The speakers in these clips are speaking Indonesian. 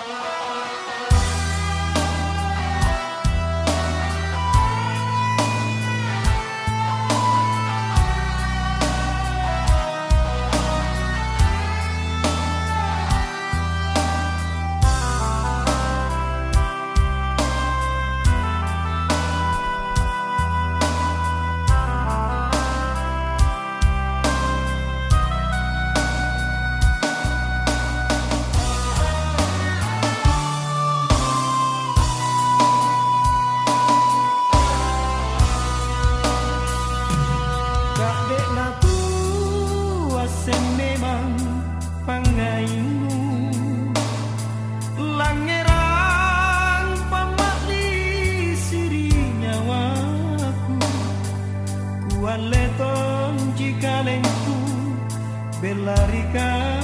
Oh. Lengku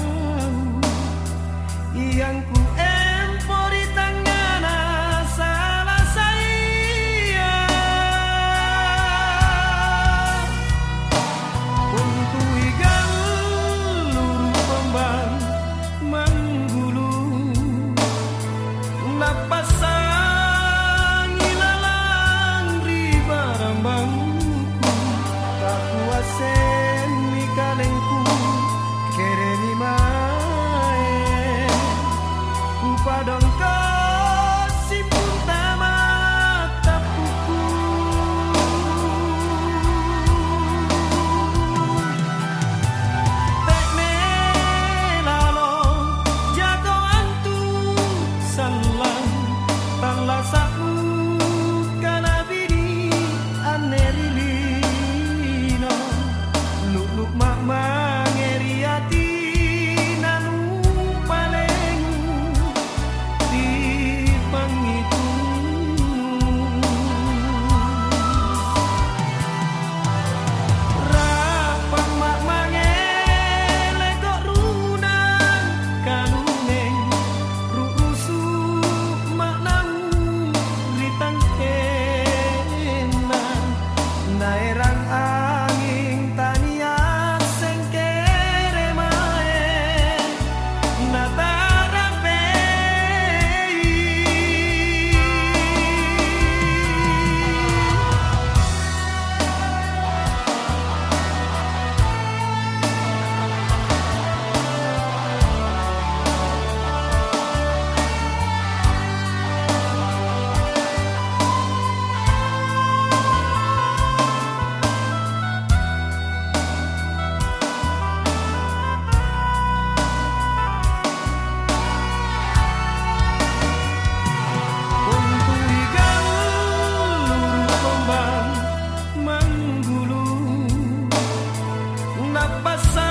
passar.